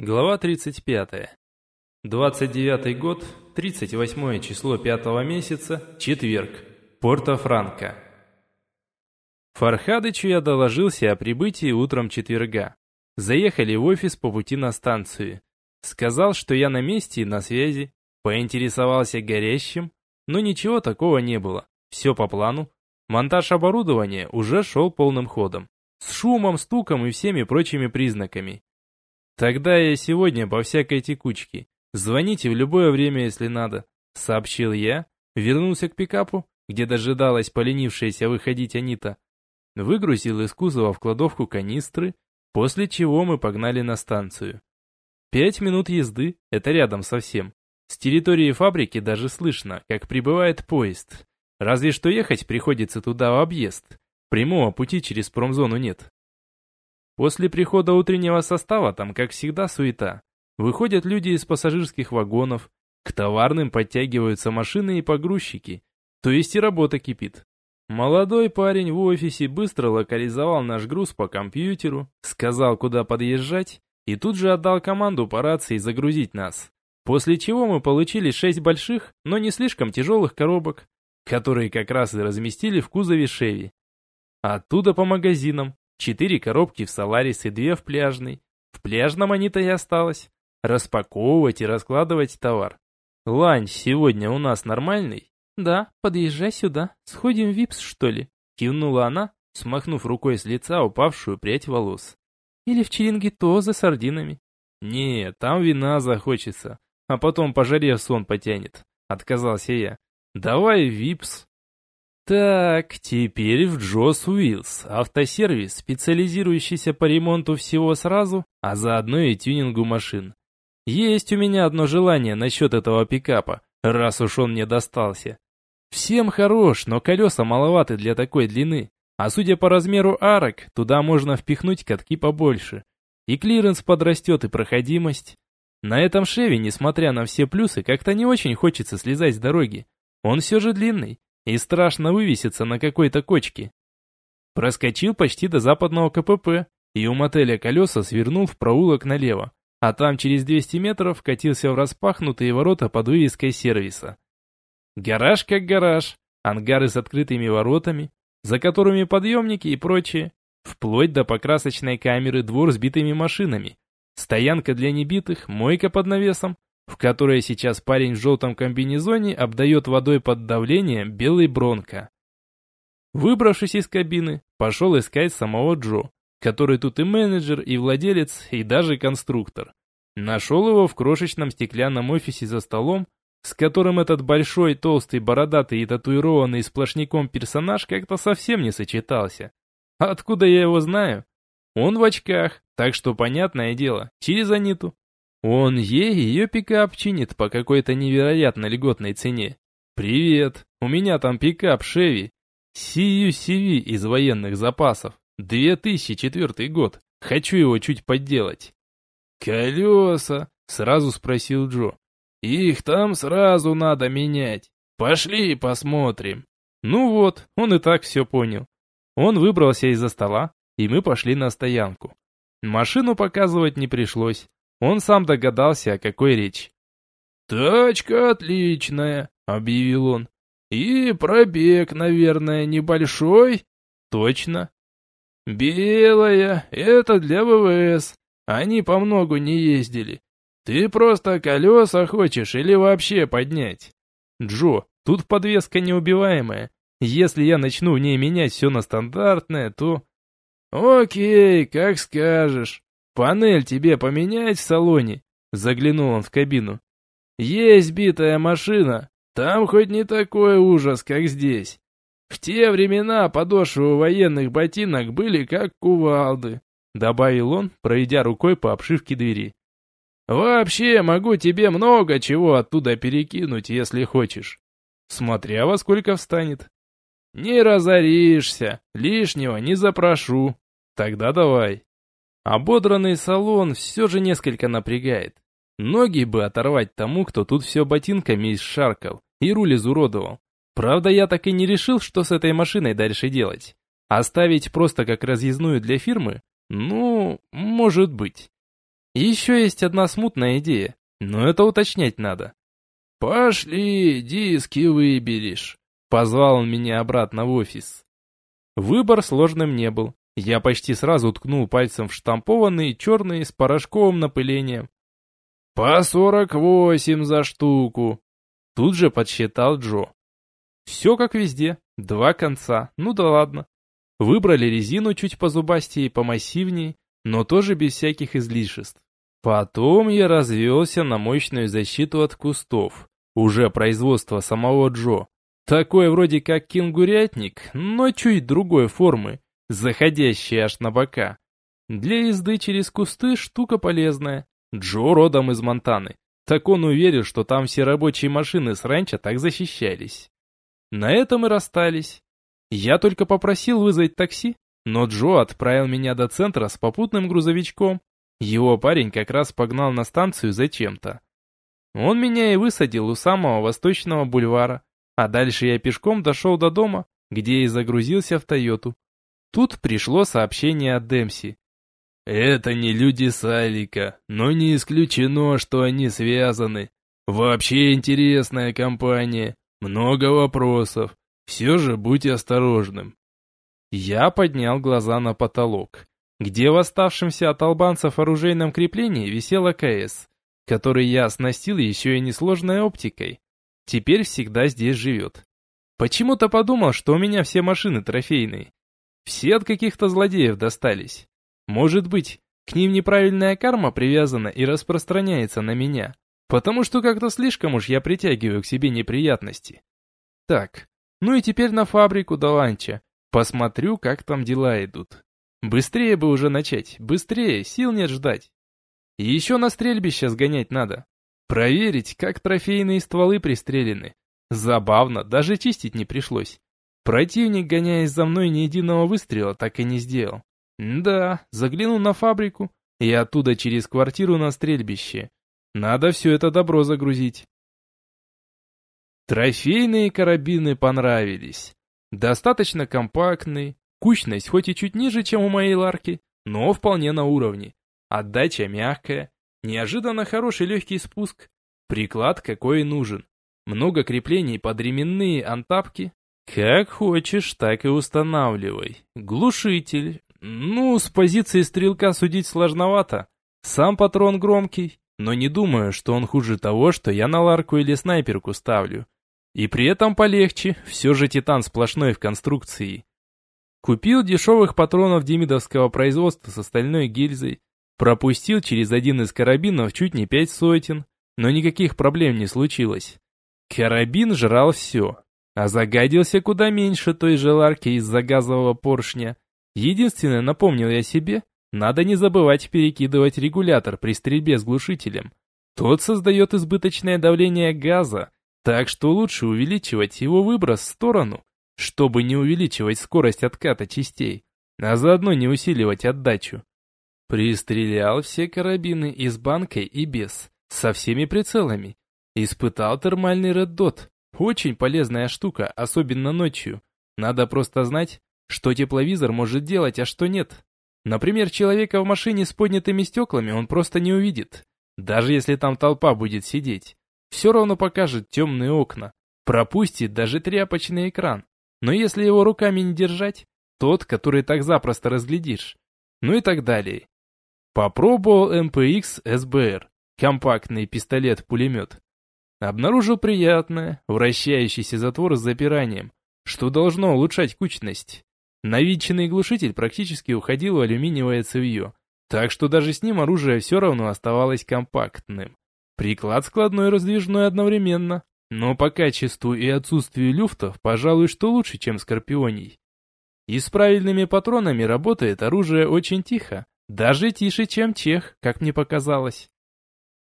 Глава 35. 29 год, 38 число 5 месяца, четверг. Порто-Франко. Фархадычу я доложился о прибытии утром четверга. Заехали в офис по пути на станцию. Сказал, что я на месте и на связи. Поинтересовался горящим, но ничего такого не было. Все по плану. Монтаж оборудования уже шел полным ходом. С шумом, стуком и всеми прочими признаками. «Тогда я сегодня по всякой текучке. Звоните в любое время, если надо», — сообщил я, вернулся к пикапу, где дожидалась поленившаяся выходить Анита. Выгрузил из кузова в кладовку канистры, после чего мы погнали на станцию. Пять минут езды — это рядом совсем. С территории фабрики даже слышно, как прибывает поезд. Разве что ехать приходится туда в объезд. Прямого пути через промзону нет. После прихода утреннего состава там, как всегда, суета. Выходят люди из пассажирских вагонов, к товарным подтягиваются машины и погрузчики, то есть и работа кипит. Молодой парень в офисе быстро локализовал наш груз по компьютеру, сказал, куда подъезжать, и тут же отдал команду по рации загрузить нас. После чего мы получили шесть больших, но не слишком тяжелых коробок, которые как раз и разместили в кузове Шеви. Оттуда по магазинам, Четыре коробки в Соларис и две в пляжной. В пляжном они-то и осталось. Распаковывать и раскладывать товар. Ланч сегодня у нас нормальный? Да, подъезжай сюда. Сходим в Випс, что ли? Кивнула она, смахнув рукой с лица упавшую прядь волос. Или в Черингито за сардинами. Не, там вина захочется, а потом по жаре сон потянет. Отказался я. Давай в Випс. Так, теперь в Джос Уиллс, автосервис, специализирующийся по ремонту всего сразу, а заодно и тюнингу машин. Есть у меня одно желание насчет этого пикапа, раз уж он мне достался. Всем хорош, но колеса маловаты для такой длины, а судя по размеру арок, туда можно впихнуть катки побольше. И клиренс подрастет, и проходимость. На этом шеви, несмотря на все плюсы, как-то не очень хочется слезать с дороги. Он все же длинный, и страшно вывеситься на какой-то кочке. Проскочил почти до западного КПП, и у мотеля колеса свернул в проулок налево, а там через 200 метров вкатился в распахнутые ворота под вывеской сервиса. Гараж как гараж, ангары с открытыми воротами, за которыми подъемники и прочее, вплоть до покрасочной камеры двор с битыми машинами, стоянка для небитых, мойка под навесом, в которой сейчас парень в желтом комбинезоне обдает водой под давлением белый бронко. Выбравшись из кабины, пошел искать самого Джо, который тут и менеджер, и владелец, и даже конструктор. Нашел его в крошечном стеклянном офисе за столом, с которым этот большой, толстый, бородатый и татуированный сплошняком персонаж как-то совсем не сочетался. Откуда я его знаю? Он в очках, так что понятное дело, через Аниту. Он ей ее пикап чинит по какой-то невероятно льготной цене. Привет, у меня там пикап Шеви. CUCV из военных запасов. 2004 год. Хочу его чуть подделать. Колеса? Сразу спросил Джо. Их там сразу надо менять. Пошли посмотрим. Ну вот, он и так все понял. Он выбрался из-за стола, и мы пошли на стоянку. Машину показывать не пришлось. Он сам догадался, о какой речь. «Тачка отличная», — объявил он. «И пробег, наверное, небольшой?» «Точно». «Белая, это для ВВС. Они по многу не ездили. Ты просто колеса хочешь или вообще поднять?» «Джо, тут подвеска неубиваемая. Если я начну в ней менять все на стандартное, то...» «Окей, как скажешь. «Панель тебе поменять в салоне?» Заглянул он в кабину. «Есть битая машина. Там хоть не такой ужас, как здесь. В те времена подошвы военных ботинок были как кувалды», добавил он, пройдя рукой по обшивке двери. «Вообще могу тебе много чего оттуда перекинуть, если хочешь. Смотря во сколько встанет. Не разоришься, лишнего не запрошу. Тогда давай». Ободранный салон все же несколько напрягает. Ноги бы оторвать тому, кто тут все ботинками исшаркал и руль изуродовал. Правда, я так и не решил, что с этой машиной дальше делать. Оставить просто как разъездную для фирмы? Ну, может быть. Еще есть одна смутная идея, но это уточнять надо. «Пошли, диски выберешь», — позвал он меня обратно в офис. Выбор сложным не был. Я почти сразу ткнул пальцем в штампованные черные с порошковым напылением. «По сорок восемь за штуку!» Тут же подсчитал Джо. Все как везде, два конца, ну да ладно. Выбрали резину чуть позубастее и помассивнее, но тоже без всяких излишеств. Потом я развелся на мощную защиту от кустов, уже производство самого Джо. Такой вроде как кенгурятник, но чуть другой формы, заходящий аж на бока. Для езды через кусты штука полезная. Джо родом из Монтаны. Так он уверен, что там все рабочие машины с ранчо так защищались. На этом и расстались. Я только попросил вызвать такси, но Джо отправил меня до центра с попутным грузовичком. Его парень как раз погнал на станцию зачем-то. Он меня и высадил у самого восточного бульвара, а дальше я пешком дошел до дома, где и загрузился в Тойоту. Тут пришло сообщение от Демси. «Это не люди Салика, но не исключено, что они связаны. Вообще интересная компания, много вопросов. Все же будь осторожным». Я поднял глаза на потолок, где в оставшемся от албанцев оружейном креплении висел АКС, который я оснастил еще и несложной оптикой. Теперь всегда здесь живет. Почему-то подумал, что у меня все машины трофейные. Все от каких-то злодеев достались. Может быть, к ним неправильная карма привязана и распространяется на меня, потому что как-то слишком уж я притягиваю к себе неприятности. Так, ну и теперь на фабрику до ланча. Посмотрю, как там дела идут. Быстрее бы уже начать, быстрее, сил нет ждать. И еще на стрельбище сгонять надо. Проверить, как трофейные стволы пристрелены. Забавно, даже чистить не пришлось. Противник, гоняясь за мной, ни единого выстрела так и не сделал. Да, заглянул на фабрику и оттуда через квартиру на стрельбище. Надо все это добро загрузить. Трофейные карабины понравились. Достаточно компактный, кучность хоть и чуть ниже, чем у моей ларки, но вполне на уровне. Отдача мягкая, неожиданно хороший легкий спуск, приклад какой нужен. Много креплений под ременные антапки. Как хочешь, так и устанавливай. Глушитель, ну, с позиции стрелка судить сложновато. Сам патрон громкий, но не думаю, что он хуже того, что я на ларку или снайперку ставлю. И при этом полегче, все же титан сплошной в конструкции. Купил дешевых патронов демидовского производства с остальной гильзой, пропустил через один из карабинов чуть не пять сотен, но никаких проблем не случилось. Карабин жрал все, а загадился куда меньше той же ларки из-за газового поршня, Единственное, напомнил я себе, надо не забывать перекидывать регулятор при стрельбе с глушителем. Тот создает избыточное давление газа, так что лучше увеличивать его выброс в сторону, чтобы не увеличивать скорость отката частей, а заодно не усиливать отдачу. Пристрелял все карабины и с банкой, и без, со всеми прицелами. Испытал термальный реддот. Очень полезная штука, особенно ночью. Надо просто знать, что тепловизор может делать, а что нет? Например, человека в машине с поднятыми стеклами он просто не увидит. Даже если там толпа будет сидеть. Все равно покажет темные окна. Пропустит даже тряпочный экран. Но если его руками не держать, тот, который так запросто разглядишь. Ну и так далее. Попробовал MPX SBR, компактный пистолет-пулемет. Обнаружил приятное, вращающийся затвор с запиранием, что должно улучшать кучность. Навинченный глушитель практически уходил в алюминиевое цевье, так что даже с ним оружие все равно оставалось компактным. Приклад складной и раздвижной одновременно, но по качеству и отсутствию люфтов, пожалуй, что лучше, чем Скорпионий. И с правильными патронами работает оружие очень тихо, даже тише, чем чех, как мне показалось.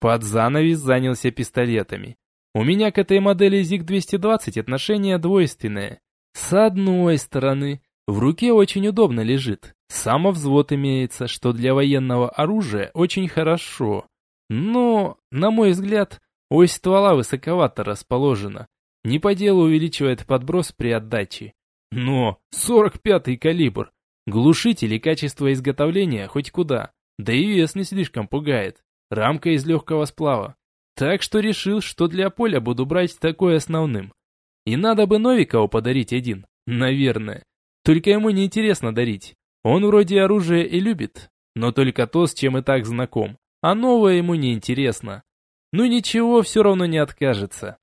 Под занавес занялся пистолетами. У меня к этой модели ZIG-220 отношение двойственное. С одной стороны, в руке очень удобно лежит. Самовзвод имеется, что для военного оружия очень хорошо. Но, на мой взгляд, ось ствола высоковато расположена. Не по делу увеличивает подброс при отдаче. Но 45-й калибр. Глушитель и качество изготовления хоть куда. Да и вес не слишком пугает. Рамка из легкого сплава. Так что решил, что для поля буду брать такой основным. И надо бы Новикову подарить один. Наверное. Только ему не интересно дарить. Он вроде оружие и любит, но только то, с чем и так знаком. А новое ему не интересно. Ну ничего, все равно не откажется.